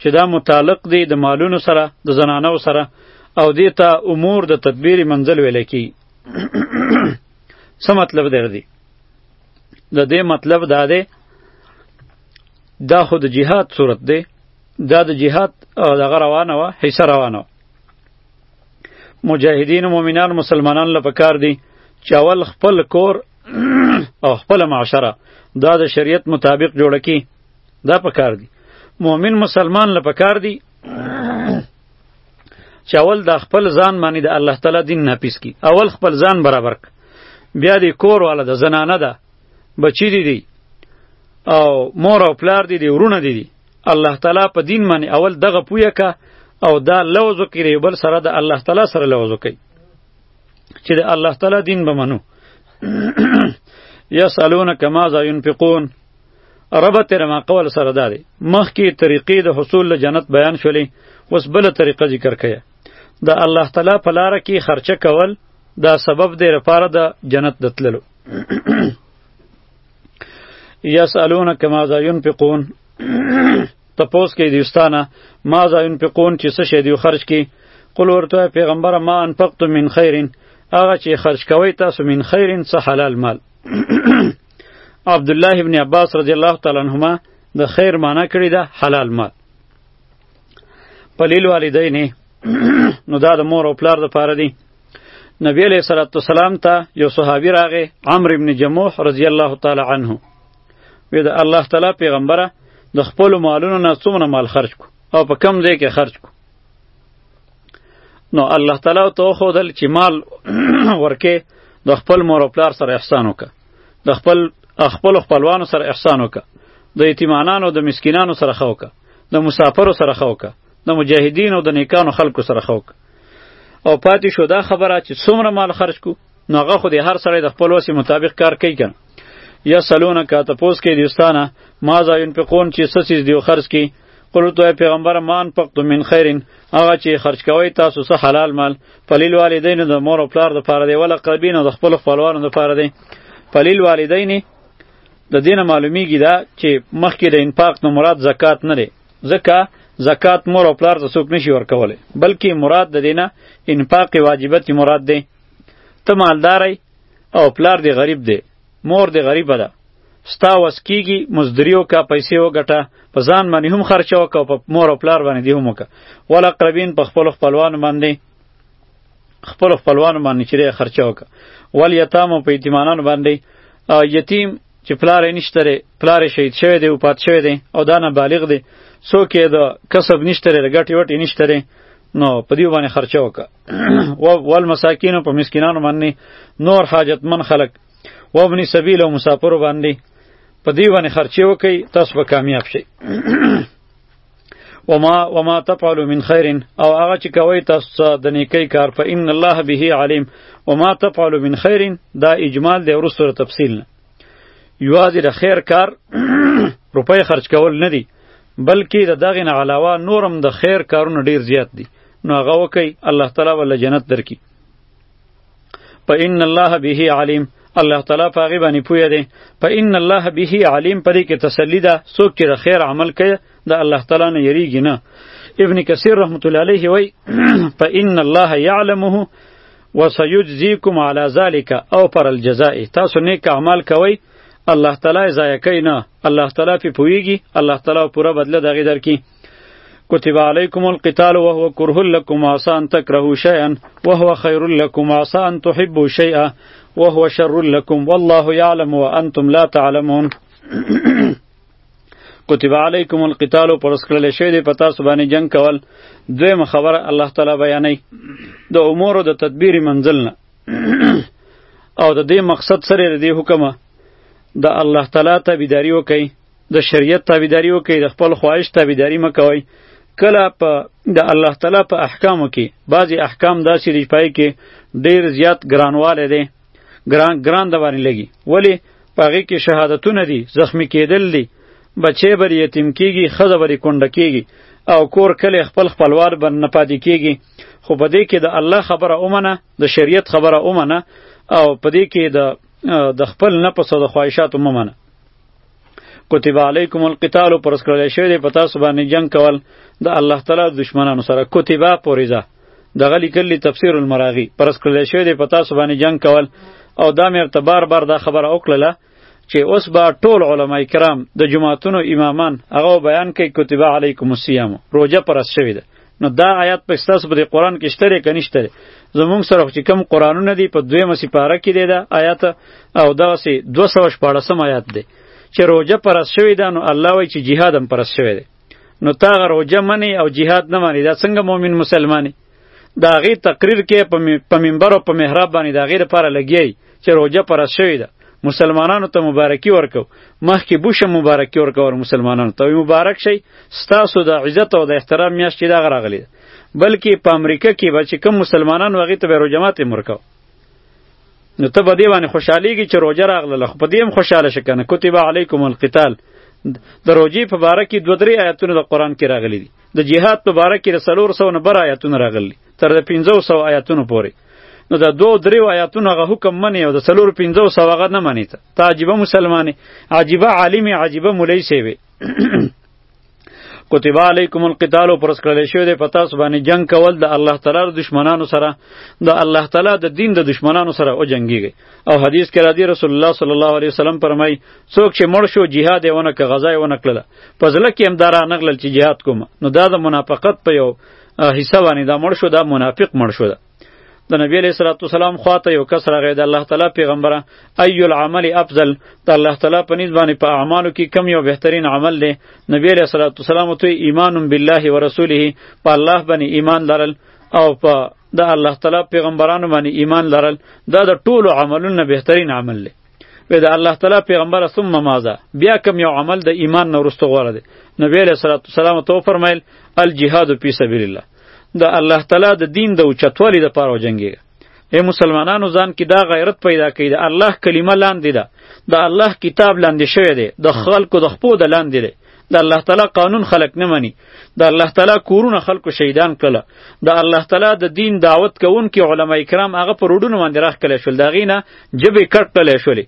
چې دا متعلق دی د مالونو سره د زنانو سره او دې ته امور د تدبیر منزل ویل کی څه مطلب دی دی د دې مطلب دا دی دا خو د جهاد صورت دی دا د جهاد دغه روانه وه حصه روانه وه مجاهدین مؤمنان مسلمانان له پکار دي چې اول خپل کور او خپل معاشره دا د شریعت مطابق جوړه کی دا پکار دی مؤمن مسلمان له پکار دی چې اول د خپل ځان باندې د الله تعالی دین ناپیس کی اول خپل ځان برابر ک بیا د کور والا د زنانه ده بچی دی دی او مور او پلار دی دی ورونه دی دی الله تعالی په دین باندې اول دغه پویا کا او دا لوز کړي بل سره د الله تعالی سره لوز کوي چې د الله تعالی دین به منو یسالون کما ذا ينفقون ربط تر ما قول سره دا دی مخکې طریقې د حصول له جنت بیان شولې اوس بل طریقه ذکر کړي د الله تعالی په لار کې خرچه کول دا سبب دی لپاره د جنت د تللو یسالونک ماذا ينفقون تپوس کې دیستانه ماذا ينفقون چې څه شی دی خرج کی قل ورته پیغمبر ما انفقت من خیرین هغه چې خرج کوي تاسو من خیرین څه حلال مال عبد الله ابن عباس رضی الله تعالی عنهما د خیر معنی کړی ده حلال مال پلیل والدین نو دا د مور او پلار د پاره دی نبی علیہ الصلوۃ والسلام ته یو صحابي راغی عمرو ابن جموح رضی الله تعالی عنه وی د الله تعالی پیغمبره د خپل مالونو نه څومره مال خرج کو او په کم ځای کې خرج کو نو الله تعالی ته وښودل چې مال ورکې د خپل مور او پلار سره احسان وکړه د خپل خپل خپلوانو سره احسان وکړه د یتیمانانو د مسکینانو سره ښه وکړه د مسافرو سره ښه وکړه د مجاهدینو د نیکانو خلکو سره ښه وکړه او پاتې شو دا خبره چې څومره مال خرج کو نو هغه خو د هر سړی د خپل وسې مطابق کار کوي کنه یا سلونه کا ته پوس کې دیستانه ما ځا ينفقون چې څه چیز دیو خرج کی قلت ای پیغمبر مان پقت من خیرن هغه چې خرج کوي تاسو سه حلال مال پلیل والدین د مور او پلار د پاره دی ولا قربین د خپل خپلوانو د پاره دی پلیل والدین د دینه معلومیږي دا چې مخکې د انفاق نه مراد زکات نه لري ځکه زکات مور او پلار ته څوک نشي ورکولی بلکې مراد د دینه انفاق واجبت مراد دی ته مالدارای او پلار دی غریب دی مور دی غریبه ده ستا وس کیږي مزدوري وکړه پیسې وګټه په ځان باندې هم خرچه وکړه او په مور او پلار باندې دې هم وکړه ولا قربین په خپلو خپلوانو باندې خپلو خپلوانو باندې چې دی خرچه وکړه ول یتامو په یتیمانانو باندې یتیم چې پلار یې نشته دی پلار یې شهید شوی دی وفات شوی دی او دا نه بالغ دی څوک یې د کسب نشته دی د ګټې وټې نشته دی نو په دې باندې خرچه وکړه ول مساکین په مسکینانو باندې نور حاجتمن خلق و ابن سبیل او مسافر باندې په دی باندې خرچه وکي تاسو به کامیاب شئ وما وما تفعلوا من خير او هغه چې کوي تاسو د نیکی کار په ان الله به علیم وما تفعلوا من خير دا اجمال دی ورسره تفصیل نه یوازې د خیر کار روپۍ خرج کول نه دی بلکې د دغه نه علاوه نورم د خیر کارونه ډیر زیات دي نو هغه وکي الله تعالی ول جنت درکې په ان الله به علیم الله تعالی په هغه باندې پوهه دی په ان الله به علیم پرې کې تسلی ده څوک چې د خیر عمل کوي د الله تعالی نه یریږي نه ابن کثیر رحمت الله علیه وای په ان الله یعلمه وسیجزیکم علی ذلک او پر الجزاء تاسو نیک اعمال کوئ الله تعالی ضایع کوي نه الله تعالی په پویږي الله تعالی پوره بدله دغه درکې کتب علیکم القتال وهو کرهل لکم عسى ان تکرهوا شیئا وهو خیر لکم عسى ان تحبوا شیئا وهو شر لکم والله یعلم وانتم لا تعلمون کتب علیکم القتال پرس کړل شوی دی پتا سبانه جنگ کول دویم خبره الله تعالی بیانوي د امور د تدبیر منزل نه او د دې مقصد سره د دې حکم د الله تعالی تابعداري وکړي د شریعت تابعداري وکړي د خپل خواهش تابعداري مکوي کله په د الله تعالی په احکامو کې بعضی احکام داسې دی پای کې ډیر زیات ګرانواله دی ګران ګران د باندې لګي ولی پاغي کې شهادتونه دي زخمی کېدل دي بچې بر یتیم کیږي خزه بر کونډه کیږي او کور کله خپل خپلوار بر نه پاتې کیږي خو په دې کې د الله خبره اومنه د شریعت خبره اومنه او په دې کې د د خپل نفس او د خواهشاتو ممنه کتب علیکم القتال پر اسکرل شوی په تاسو باندې جنگ کول د الله تعالی دشمنانو سره کتبه پوریزه دغه لیکلی تفسیر المراغی پرس کړل شوی دی په تاسو باندې جنگ کول او دا مې ورته بار بار دا خبره وکړله چې اوس به ټول علما کرام د جماعتونو امامان هغه بیان کوي کتب علیکم الصیام روزه پرس شوی ده نو دا آیات په ستاسو په قرآن کې شته لري که نشته لري زمونږ سره چې کم قرآنونه دي په دویمه سپاره کې دی دا آیات او دغسې دوه سوه شپاړسم آیات دی چې روژه پرست شوې ده نو الله وایي چې جهاد هم پرست شوی دی نو تا هغه روژه منې او جهاد نه منې دا څنګه مؤمن مسلمانې د هغې تقریر کې په منبر او په محراب باندې د هغې لپاره لګیایي چې روژه پرس شوې ده مسلمانانو ته مبارکي ورکو مخکې بوشه مبارکي ورکول مسلمانانو ته مبارک شي ستاسو د عزت او د احترام میاشت چې دغه راغلی بلکې په امریکا کې به چې کوم مسلمانان وغې ته به روجمات مرکو نو ته به دې باندې خوشحالېږي چې روژه راغله خو په دې هم خوشحاله شې که نه کتب علیکم القتال د روژې په باره کې دوه درې آیاتونه د قرآن کې راغلي دي د جهاد په باره کې د څلور سوه نه بر آیاتونه راغلي تر د پنځو سوه آیاتونو پورې نو د دوو دریو آیاتونو هغه حکم منې او د څلورو پنځو سوه هغه نه منې ته ته عجیبه مسلمانې عجیبه عالمې عجیبه مولۍ صاحبې کتب علیکم القتال پر سکړل شوی دی پتا سبحانه جنگ کول د الله تعالی د دشمنانو سره د الله تعالی د دین د دشمنانو سره او جنگیږي او حدیث کې راځي رسول الله صلی الله علیه وسلم فرمای څوک چې مړ شو jihad یې ونه ک غزا یې ونه کړله په ځل کې هم دارا نغلل چې jihad کوم نو دا د منافقت په یو حصہ باندې دا مړ شو دا منافق مړ شو دا د نبی علیہ الصلوۃ والسلام خواته یو کس راغی د الله تعالی پیغمبره ای العمل افضل د الله تعالی په نسبت باندې په اعمالو کې کم یو بهترین عمل دی نبی علیہ الصلوۃ والسلام ته ایمان بالله ورسوله په الله باندې ایمان لرل او په د الله تعالی پیغمبرانو باندې ایمان لرل دا د ټولو عملونو بهترین عمل دی به د الله تعالی پیغمبر ثم ماذا بیا کوم یو عمل د ایمان نه ورسته غوړه دی نبی علیہ الصلوۃ والسلام تو فرمایل الجهاد فی سبیل الله د الله تعالی د دین د اوچتوالي د پاره جنگي اے مسلمانانو ځان کې دا غیرت پیدا کړئ د الله کلمه لاندې ده د الله کتاب لاندې شوی دی د خلکو د خپو د لاندې دی د الله تعالی قانون خلق نه مني د الله تعالی کورونه خلکو شهیدان کړل د الله تعالی د دین دعوت کوونکي علما کرام هغه پر وډونو باندې راخ کله شول دا غینه جبه کټ کله شولې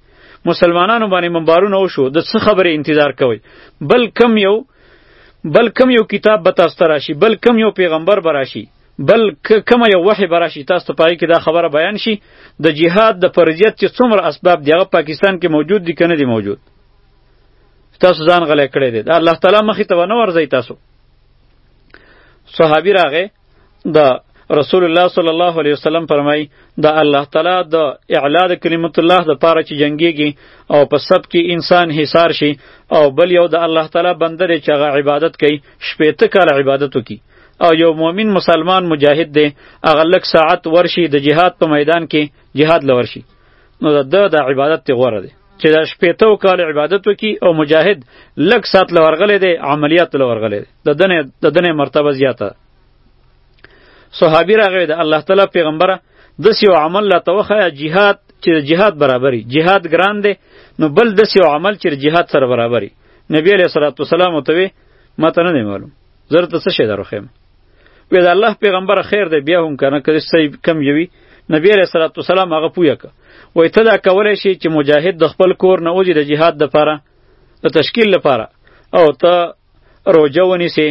مسلمانانو باندې منبارونه وشو د څه خبره انتظار کوي بل کم یو بل کم یو کتاب به تاسو ته راشي بل کم یو پیغمبر به راشي بل کم یو وحی به راشي تاسو ته پای کې دا خبره بیان شي د جهاد د فرضیت چې څومره اسباب دی هغه پاکستان کې موجود دي که نه دي موجود تاسو ځان غلې کړی دی دا الله تعالی مخې ته ونه ورځي تاسو صحابي راغې د رسول الله صلی الله علیه وسلم فرمای د الله تعالی د اعلا د کلمت الله د پاره چې جنگیږي او په سب کې انسان حصار شي او بل یو د الله تعالی بندر چې هغه عبادت کوي شپېته کال عبادت وکي او یو مؤمن مسلمان مجاهد دی هغه لک ساعت ورشي د جهاد په میدان کې جهاد لورشي نو د د عبادت ته غوره دی چې دا شپېته کال عبادت وکي او مجاهد لږ سات لورغلې دی عملیات لورغلې دی د دنه د دنه مرتبه زیاته صحابي راغی د الله تعالی پیغمبره د سیو عمل لا توخه جهاد چې جهاد برابرۍ جهاد ګران دی نو بل د سیو عمل چې جهاد سره برابرۍ نبی علیہ الصلوۃ والسلام ته ماته نه معلوم زرت څه شي دروخم وې دا الله پیغمبر خیر دی بیا هم کنه که سې کم یوي نبی علیہ الصلوۃ والسلام هغه پویا ک وای ته دا کولای شي چې مجاهد د خپل کور نه وځي د جهاد د پاره د تشکیل لپاره او ته روجه ونیسي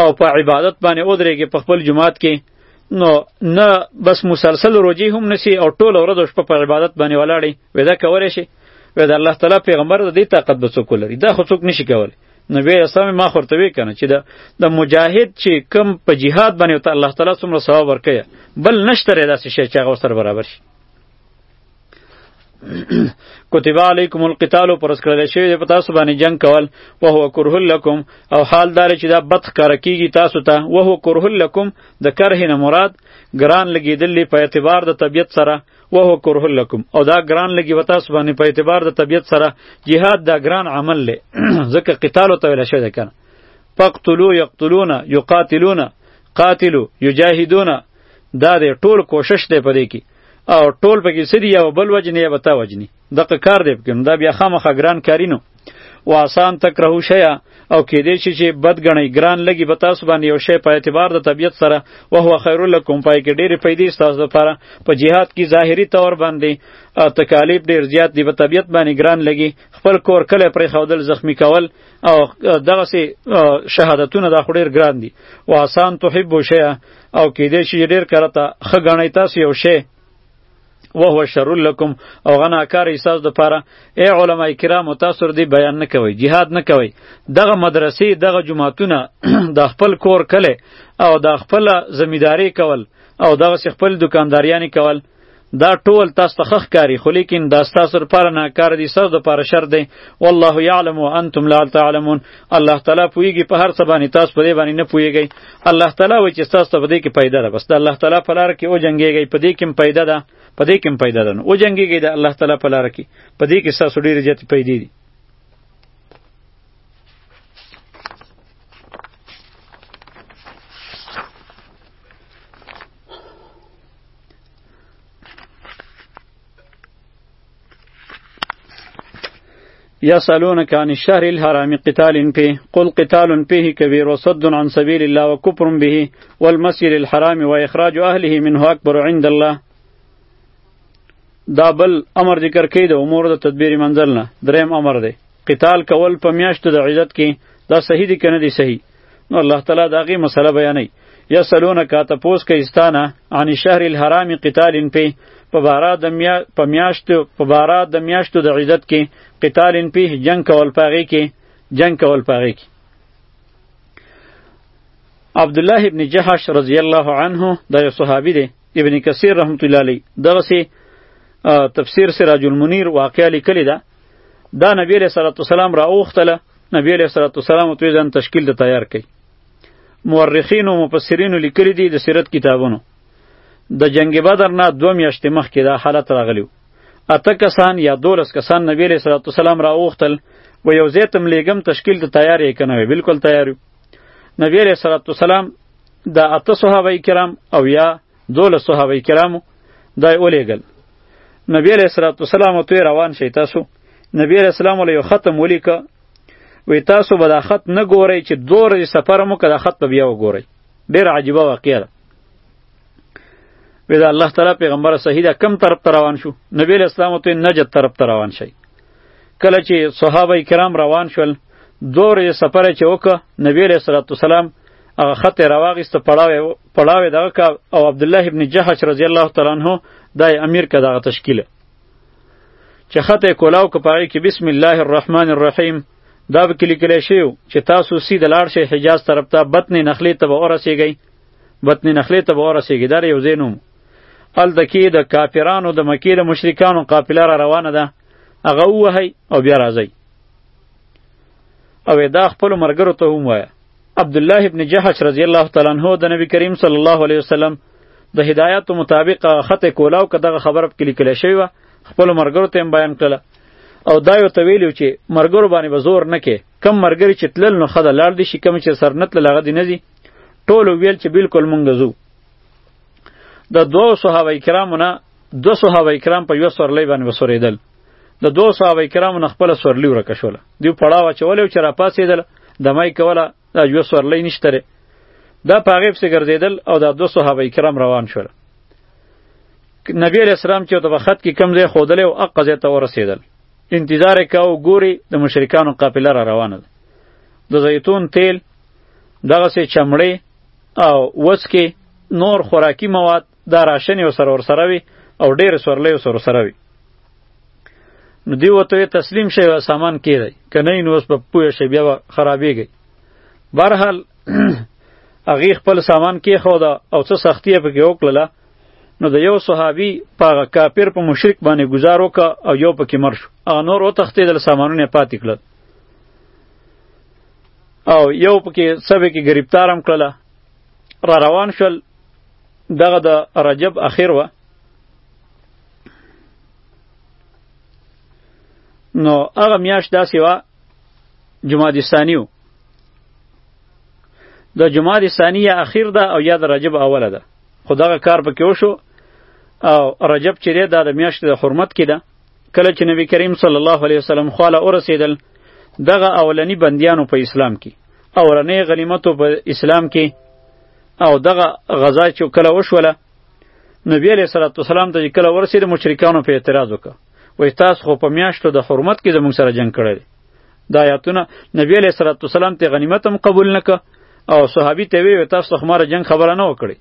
او په عبادت باندې ودرېږي په خپل جماعت کې نو نه بس مسلسل روجی هم نسی او ټول ورځ شپه په عبادت باندې ولاړی ودا کولای شي ودا الله تعالی پیغمبر د دې طاقت به څوک لري دا خو څوک نشي کولای نبی اسلام ما خورته وی کنه چې د د مجاهد چې کم په جهاد باندې ته الله تعالی څومره ثواب ورکړي بل نشته رې داسې شی چې هغه سره برابر شي کتب علیکم القتال پر اس کړل شوی په تاسو باندې جنگ کول او هو کرہ لکم او حال دار چې دا بد کار کیږي تاسو ته او هو کرہ لکم د کرهنه مراد ګران لګیدلې په اعتبار د طبیعت سره وهو کره لکم او دا ګران لګي وتا سبحانه په اعتبار د طبیعت سره جهاد دا ګران عمل لې ځکه قتال ته ویل شوی کنه فقتلوا یقتلون یقاتلون قاتلوا یجاهدون دا د ټول کوشش دی پدې کې او ټول پکې سړي یو بل وجنی یا بتا وجنی دغه کار دی پکې نو دا بیا خامخا ګران کاری نو و آسان تکرهو شیا او کېدې شي چې بد غنی ګران لګي به تاسو باندې یو شی په اعتبار د طبیعت سره او هو خیر لکم پای کې ډېرې پیدې تاسو لپاره په جهاد کې ظاهری تور باندې تکالیف ډېر زیات دی په طبیعت باندې ګران لګي خپل کور کله پرې خودل زخمی کول او دغه سي شهادتونه دا خډیر ګران دي و آسان تحب شیا او کېدې شي ډېر کرته خ غنی تاسو یو شی وهو شر لكم او غنا کار ایساس د پاره ای علما کرام تاسو دی بیان نه کوي jihad نه کوي دغه مدرسې دغه جماعتونه د خپل کور کله او د خپل زمیداری کول او دغه خپل دکانداریانی کول دا ټول تاسو ته خخ کاری خو لیکن دا تاسو لپاره نه کار دي سر د پاره شر دی والله یعلم وانتم لا تعلمون الله تعالی پویږي په هر څه باندې تاسو په دې باندې نه پویږئ الله تعالی وایي چې تاسو ته په دې کې پیدا ده بس د الله تعالی په لار کې او جنگیږئ په دې کې پیدا ده په دې کې پیدا ده او جنگیږئ د الله تعالی په لار کې په دې کې تاسو ډېر جت پیدا دي یسالونک عن الشهر الحرام قتال فيه قل قتال فيه كبير وصد عن سبيل الله وكفر به والمسجد الحرام واخراج اهله منه اکبر عند الله دا بل امر ذکر کړي د امور د تدبیر منزل نه دریم امر دی قتال کول په میاشتو د عزت کې دا صحیح دی کنه دی صحیح نو الله تعالی دا غي مسله بیانې یا سلونه کا ته پوس کې استانه عن شهر الحرام قتال په په بارا د میا په میاشتو په بارا د میاشتو د عزت کې قتال په جنگ کول پاږي کې جنگ کول پاږي کې عبد الله ابن جحش رضی الله عنه دا یو صحابي دی ابن کثیر رحمت الله علیه دغه سي تفسیر سراج المنیر واقعا لیکلی ده دا نبی علیہ الصلوۃ والسلام را اوختله نبی علیہ الصلوۃ والسلام توی ځان تشکیل د تیار کړي مورخین او مفسرین لیکلي دي د سیرت کتابونو د جنگ بدر نه دوه میاشتې مخکې دا حالت راغلی اته کسان یا دولس کسان نبی علیہ الصلوۃ والسلام را اوختل و یو ځای تم لیګم تشکیل ته تیار یې کنه بالکل تیار نبی علیہ الصلوۃ والسلام د اته صحابه کرام او یا دوله صحابه کرامو دای اولیګل نبی علیہ الصلوۃ والسلام ته روان شي تاسو نبی علیہ السلام له ختم ولیک وی تاسو به دا خط نه ګورئ چې دوه ورځې سفر مو کړه خط به بیا وګورئ ډیر عجیبه واقعه ده وی دا الله تعالی پیغمبر صحیح ده کم طرف ته روان شو نبی علیہ السلام ته نجد طرف ته روان شي کله چې صحابه کرام روان شول دوه ورځې سفر چې وکړه نبی علیہ السلام هغه خط راواغیست پړاو پړاوې دغه کا او عبد الله ابن جحش رضی الله تعالی عنہ دای امیر کا دغه تشکیل چې خطه کولاو کپای کې بسم الله الرحمن الرحیم دا به کلی کلی شی چې تاسو سید لاړ شي حجاز طرف ته بطن نخلی ته به ورسیږئ بطن نخلی ته به ورسیږئ دا یو زینوم ال د کې د کافرانو د مکی د مشرکانو قافله را روانه ده هغه ووهئ او بیا راځئ او دا خپل مرګرو ته هم وایه عبد الله ابن جحش رضی الله تعالی عنہ د نبی کریم صلی الله علیه وسلم د هدایت مطابق خط کولاو که دغه خبره په لیکل شوی و خپل مرګرو ته بیان کړه او دا یو تویلو چې مرګرو باندې به زور نه کې کم مرګری چې تلل نو خدای لاړ دي شي کم چې سر نه تل لغه دي نه دي ټول ویل چې بالکل مونږ زو د دوه صحابه کرامو نه دو صحابه کرام په یو سورلۍ باندې وسورېدل د دو صحابه کرامو نه خپل سورلی ورکه شول دیو پړاو چولې چې را پاسېدل د مای کوله دا یو سورلی نشته دا پاغیب سي ګرځیدل او دا دو صحابه کرام روان شول نبی علیہ السلام چې د خط کې کم ځای خودلې او اق ځای ته ورسېدل انتظار کاو ګوري د مشرکانو قافله را روانه ده د زیتون تیل دغه سه چمړې او وسکې نور خوراکي مواد دا راشنې ورسره ورسره وي او ډېرې سورلۍ ورسره ورسره وي نو دی ورته ویې تسلیم شئ سامان کېدی که نه نو اوس به پوه شئ بیا به خرابېږئ برحال هغې خپل سامان کېښوده او څه سختي یې پکې وکړله نو د یو صحابي په هغه کافر په مشرک باندې ګزار وکړه او یو پکې مر شو هغه نور وتښتېدل سامانونه یې پاتې کړل او یو پکې څه پکې ګرفتار هم کړله را روان شول دغه د رجب اخیر و نو هغه میاشت داسې وه جمادي ثاني و د جمادي ثاني یا اخیر ده او یا د رجب اوله ده خو دغه کار پکې وشو او رجب چې دی دا د میاشتې د حرمت کې ده کله چې نبی کریم صلی الله علیه وسلم خواله ورسېدل دغه اولنی بندیانو په اسلام کې اورنې غنیمتو په اسلام کې او دغه غزا چې کله وشوله نبی علیه صلوات والسلام ته کله ورسېد مشرکانو په اعتراض وکړ وای تاسو خو په میاشتو د حرمت کې زموږ سره جنگ کړی دا آیاتونه نبی علیه صلوات والسلام ته غنیمت هم قبول نکړ او صحابي ته وی تاسو خمار جنگ خبره نه وکړي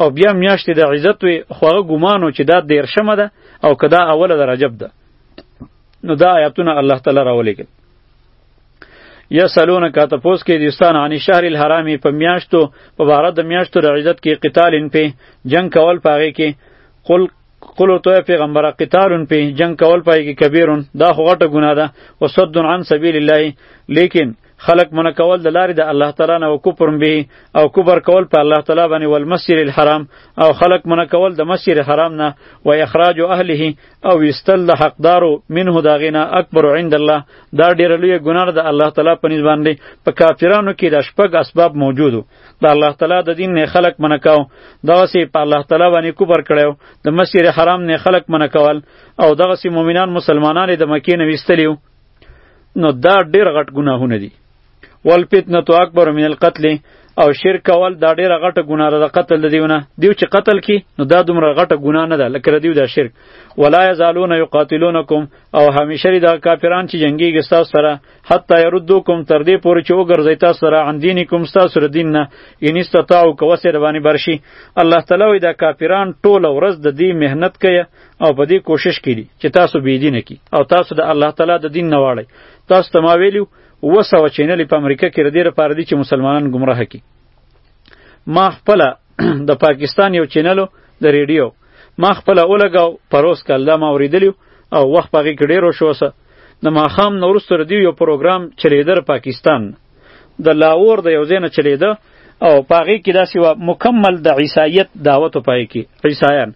او بیا میاشت د عزت وي خو هغه ګمانو چې دا دیرشمه ده او که دا اوله د رجب ده نو دا آیاتونه الله تعالی راولېږل یا سلونه کا تپوس کې دوستان عن شهر الحرام په میاشتو په بار د میاشتو د عزت کې قتال ان په جنگ کول پاره کې قل قلو تو پیغمبره قتالون په جنگ کول پای کې کبیرون دا خو غټه ګناه ده وصد عن سبیل الله لیکن خلق منع کول د لارې د الله تعالی نه او کفر به او کفر کول په الله تعالی باندې ول مسجد الحرام او خلق منع کول د مسجد الحرام نه و اخراج اهله او وستل د حقدارو منه دا غینا اکبر عند الله دا ډیر لوی ګناه ده الله تعالی په نسبت باندې په کافرانو کې د شپږ اسباب موجودو د الله تعالی د دین نه خلق منع کاو دا سه په الله تعالی باندې کفر کړو د مسجد الحرام نه خلق منع کول او دغه سه مؤمنان مسلمانان د مکې نه وستلیو نو دا ډیر غټ ګناهونه دي ول فتنه تو اکبر من القتل او شرک کول دا ډیره غټه ګناه ده قتل د دیونه دیو چې قتل کی نو دا دومره غټه ګناه نه ده لکه دیو دا شرک ولا یزالون یقاتلونکم او همیشه لري دا کافران چې جنگیږي تاسو سره حتی يردوکم تر دې پورې چې وګرځي تاسو سره عن دینکم تاسو سره دین نه ان استطاعوا کوسه رواني برشي الله تعالی دا کافران ټوله ورځ د دې مهنت کوي او په دې کوشش کې دي چې تاسو بې دینه کی او تاسو د الله تعالی د دین نه واړی تاسو ته ما ویلو اووه سوه چینلې په امریکا کې د دې لپاره دي چې مسلمانان ګمراه کړي ما خپله د پاکستان یو چینلو د ریډیو ما خپله ولګاو پروس کال دا ما اورېدلی او وخت په هغې کې ډېر وشوسه د ماښام نه وروسته د یو پروګرام چلیدر پاکستان د لاور د یو ځای نه چلیده او پاغې کې داسې و مکمل د عیسایت دعوت و پای کې عیسایان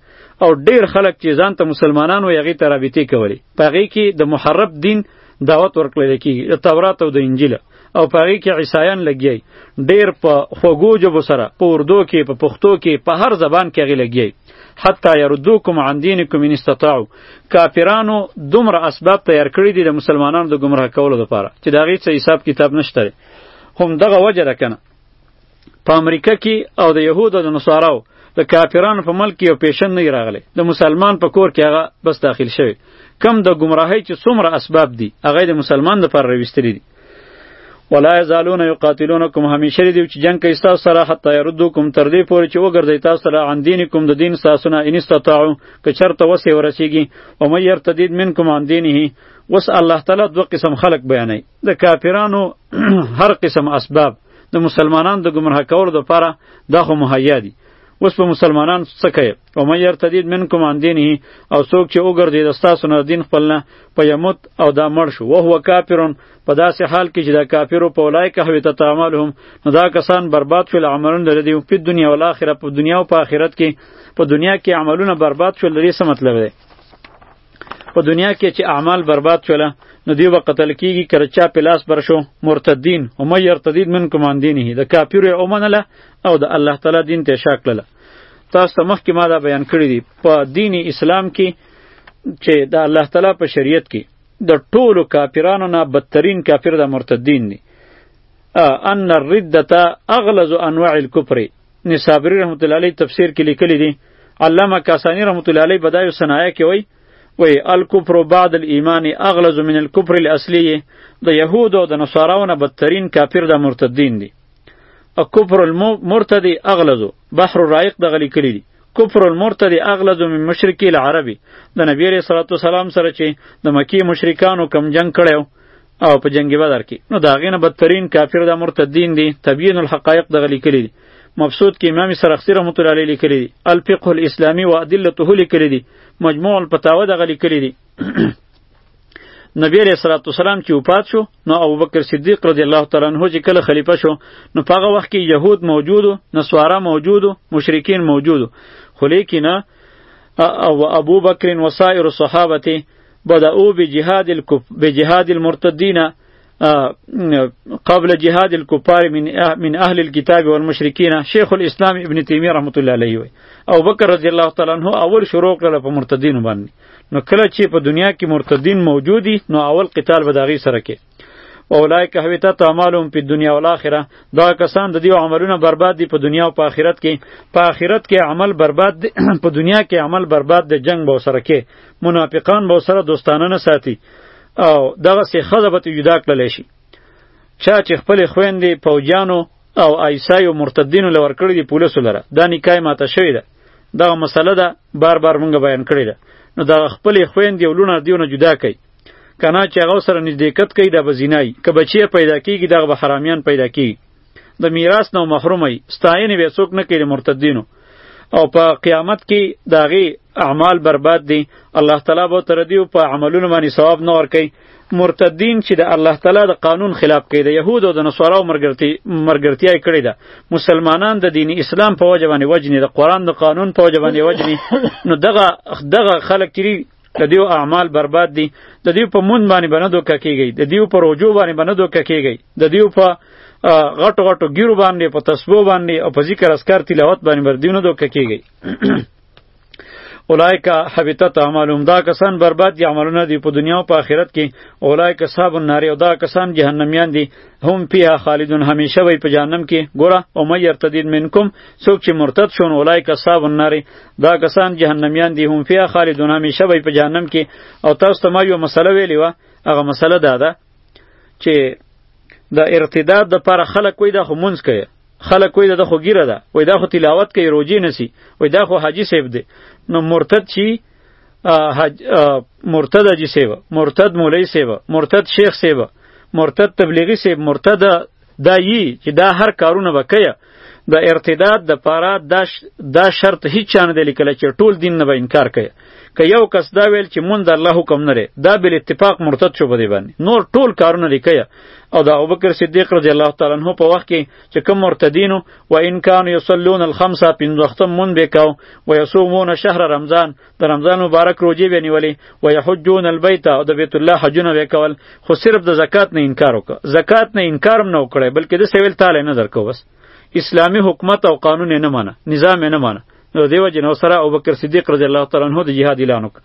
او ډیر خلک چې ځان ته مسلمانان و یغې ته رابطې کولې پاغې کې د محرب دین دعوت ورکړل کی د تورات او د انجیل او پاغې کې عیسایان لګیای ډیر په خوګو جبو سره په اردو کې په پښتو کې په هر زبان کې غي لګیای حتی یردوکم عن دینکم ان استطاعوا کافرانو دومره اسباب تیار کړی دي د مسلمانانو د گمراه کولو لپاره چې دا غي څه حساب کتاب نشته هم دغه وجه ده کنه په امریکا کې او د يهودو د نصاراو د کافرانو په ملک یو پیشن نه راغلی د مسلمان په کور کې هغه بس داخل شوی کم د گمراهی چې څومره اسباب دي هغه د مسلمان لپاره راوستلی دي ولا یزالون یقاتلونکم همیشه دی چې جنگ کوي تاسو سره حتی يردوکم تر دې پورې چې وګرځي تاسو سره عن دینکم د دین تاسو نه ان استطاعو که چرته وسه ورسیږي او مې يرتدید منکم عن دینه وس الله تعالی دوه قسم خلق بیانوي د کافرانو هر قسم اسباب د مسلمانان د گمراه کولو لپاره دا خو مهیا دي اوس په مسلمانان څه کوي او مې يرتدید منکم عن دینه او څوک چې وګرځي د تاسو نه دین خپل نه په یموت او دا مړ شو او هو کافرون په داسې حال کې چې دا کافرو په ولای که هوی تتعاملهم نو دا کسان برباد شول عملون لري دی په دنیا او آخرت په دنیا او په آخرت کې په دنیا کې عملونه برباد شول لري څه مطلب دی په دنیا کې چې اعمال برباد شول نو دی به قتل کیږي کله چا پلاس بر شو مرتدین هم یرتدید من کومان دینه د کافر او منله او د الله تعالی دین ته شاکله تاسو ته مخکې ما دا بیان کړی دی په دین اسلام کې چې د الله تعالی په شریعت کې د ټولو کافرانو نه بدترین کافر د مرتدین دی ان الردته اغلظ انواع الكفر نصابری رحمت الله علیه تفسیر کې لیکلی دی علامه کاسانی رحمت الله علیه بدایو صنایع کې وای وی الکفر بعد الايمان اغلظ من الكفر الاصلي د يهودو د نصاراونه بدترین کافر د مرتدین دی کفر المرتد اغلظ بحر الرائق د غلی کلی دی کفر المرتد اغلظ من مشرکی العربی د نبی علیہ الصلوۃ والسلام سره چې د مکی مشرکانو کم جنگ کړو او په جنگ بدر کې نو دا غینه بدترین کافر د مرتدین دی تبیین الحقائق د غلی کلی دی مبسوط کې امام سرخسی رحمت الله علیه لیکلی دی الفقه الاسلامی و ادلته لیکلی دی مجموع الفتاوی د غلی کلی دی نبی علیہ الصلوۃ والسلام چې وفات شو نو ابوبکر صدیق رضی الله تعالی عنہ چې کله خلیفہ شو نو په هغه وخت کې یهود موجودو نصارا موجودو مشرکین موجودو خو لیکن او ابو بکر و سایر صحابته بدأو بجهاد الکف بجهاد المرتدین قبل جهاد الكفار من من اهل الكتاب والمشرکین شیخ الاسلام ابن تیمیه رحمت الله علیه وی او بکر رضی الله تعالی عنہ اول شروع کړل په مرتدین باندې نو کله چې په دنیا کې مرتدین موجودی نو اول قتال به داغي سره کې اولایک هویتا تعمالهم په دنیا او آخرت دا کسان د دې عملونه برباد دي په دنیا او په آخرت کې په آخرت کې عمل برباد دي په دنیا کې عمل برباد دي جنگ به سره کې منافقان به سره دوستانه نه ساتي او دغه سه خزه به جدا کړل شي چا چې خپل خويندې پوجانو او ایسایو مرتدینو لور کړی دی پولیسو لره دا نکای ماته شوی ده دغه مسله ده بار بار مونږ بیان کړی ده نو دا خپل خويندې او لونه دیونه جدا کړي کنا چې هغه سره نزدېکت کوي دا به زینای که بچی پیدا کیږي دغه به حرامیان پیدا کیږي د میراث نه محروم وي ستاینه به څوک نه کوي مرتدینو او په قیامت کې داغي اعمال برباد دي الله تعالی به تر دې په عملونو باندې ثواب نه ورکي مرتدین چې د الله تعالی د قانون خلاف کوي د یهود او د نصارا مرګرتی مرګرتیا کړی ده مسلمانان د دین اسلام په وجه باندې وجنی د قران د قانون په وجه باندې وجنی نو دغه دغه خلک چې د دیو اعمال برباد دي د دیو په مون باندې باندې دوکه کیږي د دیو په روجو باندې باندې دوکه کیږي د دیو په غټو غټو ګیرو باندې په تسبو باندې او په ذکر اسکار تلاوت باندې بر دیونه دوکه کیږي اولایک حبیتت اعمالهم دا کسان برباد دي عملونه دي په دنیا او په آخرت کې اولایک صاحب النار او دا کسان جهنميان دي هم فيها خالدون همیشه وي په جهنم کې ګوره او مې يرتدید منکم څوک چې مرتد شون اولای کساب النار دا کسان جهنميان دي هم فيها خالدون همیشه وي په جهنم کې او تاسو ته ما یو مسله ویلی و هغه مسله دا ده چې د ارتداد د پر خلک وي د خمونز کوي خلک وای دا خو ګیره ده وای دا خو تلاوت کوي روجی نسی وای دا خو حاجی صاحب دی نو مرتد چی حج مرتد حاجی صاحب مرتد مولوی صاحب مرتد شیخ صاحب مرتد تبلیغی صاحب مرتد دا یی چې دا هر کارونه وکیا د ارتداد د پاره دا شرط هیڅ چانه دی لیکل چې ټول دین نه به انکار کوي که یو کس دا ویل چې مونږ د الله حکم نه لري دا بل اتفاق مرتد شو بده باندې نور ټول کارونه لیکي او د ابوبکر صدیق رضی الله تعالی عنہ په وخت کې چې کوم مرتدینو و ان کان یصلون الخمسه پنځه وخت مون وکاو و یصومون شهر رمضان د رمضان مبارک روزي به نیولې و یحجون البیت او د بیت الله حجونه وکول خو صرف د زکات نه انکار وکړه زکات نه انکار نه وکړي بلکې د سویل تعالی نه درکو بس اسلامی حکومت او قانون نه مانه نظام نه مانه نو دیو جن سره ابوبکر صدیق رضی الله تعالی عنہ د جهاد اعلان وکړ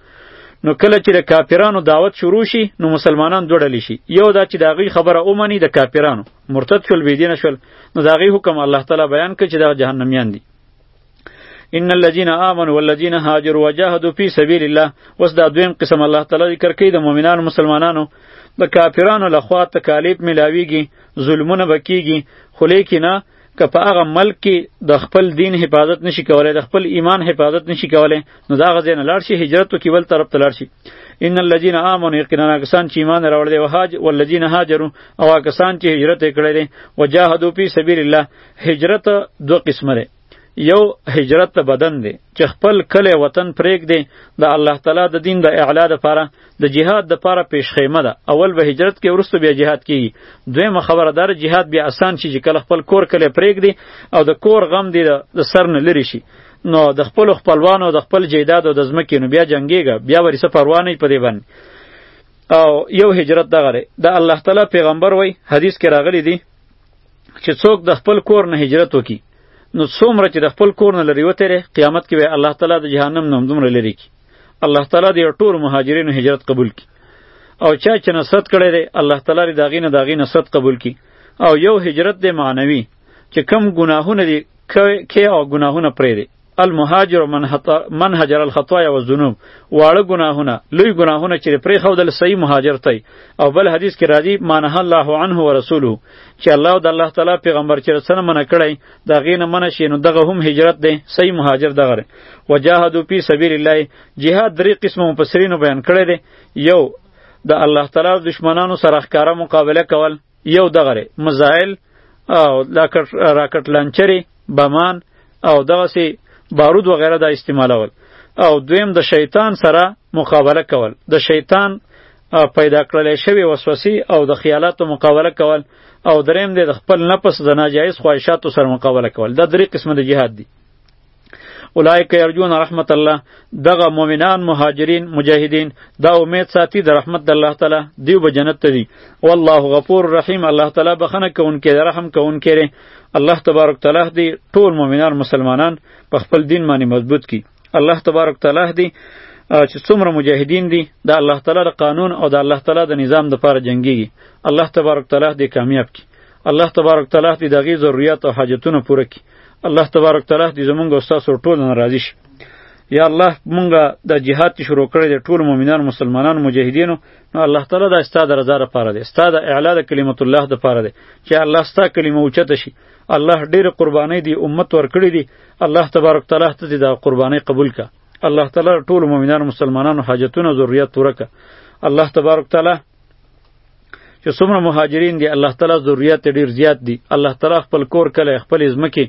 نو کله چې د کافرانو دعوت شروع شي نو مسلمانان دوړل شي یو دا چې د هغوی خبره ومني د کافرانو مرتد شول بيدین شول نو دا غي حکم الله تعالی بیان کړي چې دا جهنميان دي ان الذين امنوا والذين هاجروا وجاهدوا في سبيل الله وس دا دویم قسم الله تعالی ذکر کوي د مؤمنانو مسلمانانو د کافرانو لخوا تکالیف ملاویږي ظلمونه بکیږي خو لیکنه که په هغه ملک کې د خپل دین حفاظت نشي کولای د خپل ایمان حفاظت نشي کولای نو دا غزه نه لاړ شي هجرت وکي بل طرف ته لاړ شي ان الذين امنوا یقینا کسان چې ایمان راوړ دي وهاج والذین هاجروا او کسان چې هجرت کړي دي وجاهدوا فی سبیل الله هجرت دو قسمه ده یو هجرت بدن دی چې خپل کله وطن پرېږ دی د الله تعالی د دین د اعلا لپاره د جهاد د پاره پیش خیمه ده اول به هجرت کې ورسته بیا جهاد کی دویمه خبره دار جهاد بیا آسان شي چې کله خپل کور کله پرېګ دی او د کور غم دی د سر نه لری شي نو د خپل خپلوانو د خپل جیداد او د زمکې نو بیا جنگیږي بیا ورسه پروا نه پدې باندې او یو هجرت دغه دی د الله تعالی پیغمبر وای حدیث کې راغلی دی چې څوک د خپل کور نه هجرت وکي نو څومره چې د خپل کور نه لري وتره قیامت کې به الله تعالی د جهنم نوم دومره لري کی الله تعالی دې ټول مهاجرینو هجرت قبول کړي او چا چې نصرت کړی دی الله تعالی دې داغینه داغی نصرت قبول کړي او یو هجرت دې معنوي چې کم ګناهونه دي کې او ګناهونه پرې دي المهاجر من حتا من هجر الخطايا والذنوب واړه ګناهونه لوی ګناهونه چې پرې خو دل صحیح مهاجر تی او بل حدیث کې راځي مانه الله عنه ورسوله چې الله د الله تعالی پیغمبر چې رسنه منه کړی دا غینه منه شي نو دغه هم هجرت دی صحیح مهاجر دغه دی وجاهدوا فی سبیل الله جهاد درې قسمه مفسرینو بیان کړی دی یو د الله تعالی دشمنانو سره ښکاره مقابله کول یو دغه دی مزایل او لاکټ راکټ لانچری بمان او دغه سی بارود وغیره دا استعمالول او دویم د شیطان سره مقابله کول د شیطان پیدا کړل شوی وسوسې او د خیالاتو مقابله کول او دریم دی د خپل نفس د ناجایز خواهشاتو سره مقابله کول دا درې قسمه د جهاد دي اولایک یرجون رحمت الله دغه مؤمنان مهاجرین مجاهدین دا امید ساتي د رحمت د الله تعالی دیو به جنت ته دي والله غفور رحیم الله تعالی بخنه کوونکی د رحم کوونکی دی الله تبارک تعالی دی ټول مؤمنان مسلمانان په خپل دین باندې مضبوط کی الله تبارک تعالی دی چې څومره مجاهدین دي د الله تعالی د قانون او د الله تعالی د نظام د پاره جنگیږي الله تبارک تعالی دې کامیاب کړي الله تبارک تعالی دې دغه ضرورت او حاجتونه پوره کړي الله تبارک تعالی دې زمونږ او تاسو ټول ناراضي شي یا الله مونږه د جهاد چې شروع کړی د ټول مؤمنان مسلمانان مجاهدینو نو الله تعالی دا ستاسو رضا لپاره دی ستاسو اعلی د کلمت الله لپاره دی چې الله ستاسو کلمه اوچته شي الله ډېر قرباني دی امت ورکړي دي الله تبارک تعالی ته دا قرباني قبول کا الله تعالی ټول مؤمنان مسلمانانو حاجتونه ضرورت پوره کا الله تبارک تعالی چې څومره مهاجرین دي الله تعالی ضرورت ډیر زیات دي الله تعالی خپل کور کله خپل ځمکه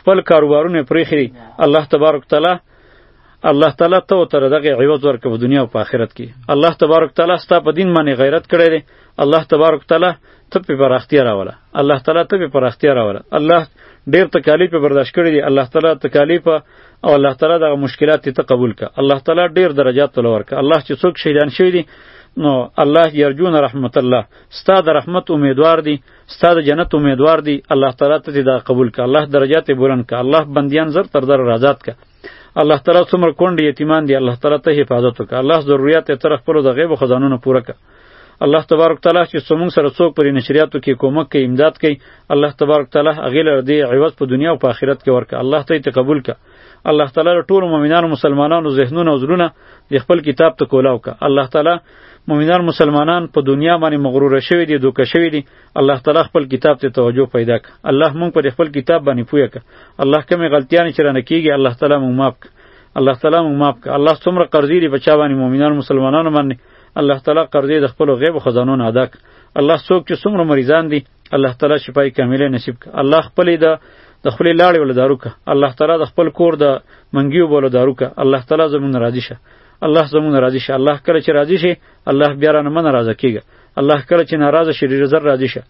خپل کاروبارونه پرېخري الله تبارک تعالی الله تعالی ته او تر دغه عوض ورکه په دنیا او په آخرت کې الله تبارک تعالی ستا په دین باندې غیرت کړی دی الله تبارک تعالی ته په پراختیا راوله الله تعالی ته په پراختیا راوله الله ډیر تکالیف برداشت کړی دی الله تعالی تکالیف او الله تعالی دغه مشکلات ته قبول ک الله تعالی ډیر درجات ته لور ک الله چې څوک شهیدان شوی دی نو الله یرجون رحمت الله ستا د رحمت امیدوار دی ستا د جنت امیدوار دی الله تعالی ته دا قبول ک الله درجات بلند ک الله بندیان زر تر در آزاد ک الله تعالی څومره کونډې یتیمان دي الله تعالی ته حفاظت وکړه الله ضرورت یې تر خپل د غیب خزانونو پوره کړه الله تبارک تعالی چې څومره سره څوک پر نشریاتو کې کومک کوي امداد کوي الله تبارک تعالی هغه لر دی عوض په دنیا او په آخرت کې ورکړه الله ته یې قبول کړه الله تعالی ټول مؤمنانو مسلمانانو ذهنونه او زړونه د خپل کتاب ته کولاو کړه الله تعالی مؤمنان مسلمانان په دنیا باندې مغرور شوی دي دوکه شوی دي الله تعالی خپل کتاب ته توجه پیدا ک الله مونږ پر خپل کتاب باندې پوهه ک الله کومې غلطیانې چې رانه کیږي الله تعالی مونږ معاف ک الله تعالی مونږ معاف ک الله څومره قرضې لري بچا باندې مؤمنان مسلمانانو باندې الله تعالی قرضې د خپل غیب خزانو نه ادا ک الله څوک چې څومره مریضان دي الله تعالی شفای کامله نصیب ک الله خپل د د خپل لاړې ول دارو ک الله تعالی د خپل کور د منګیو بول دارو ک الله تعالی زمون راضی شه الله زمون راضی شه الله کله چې راضی شي الله بیا رانه من راضی کیږي الله کړه چې ناراضه شې ډېر زر راضي شه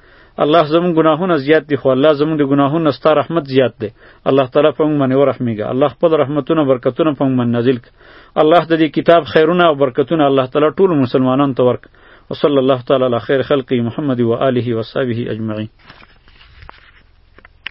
الله زموږ ګناهونه زیات دي خو الله زموږ د ګناهونو ستا رحمت زیات دی الله تعالی په موږ باندې ورحمیږه الله خپل رحمتونه برکتونه په موږ باندې نازل کړه الله د دې کتاب خیرونه او برکتونه الله تعالی ټول مسلمانانو ته ورک وصلی الله تعالی علی خیر خلقی محمد و آله و صحبه اجمعین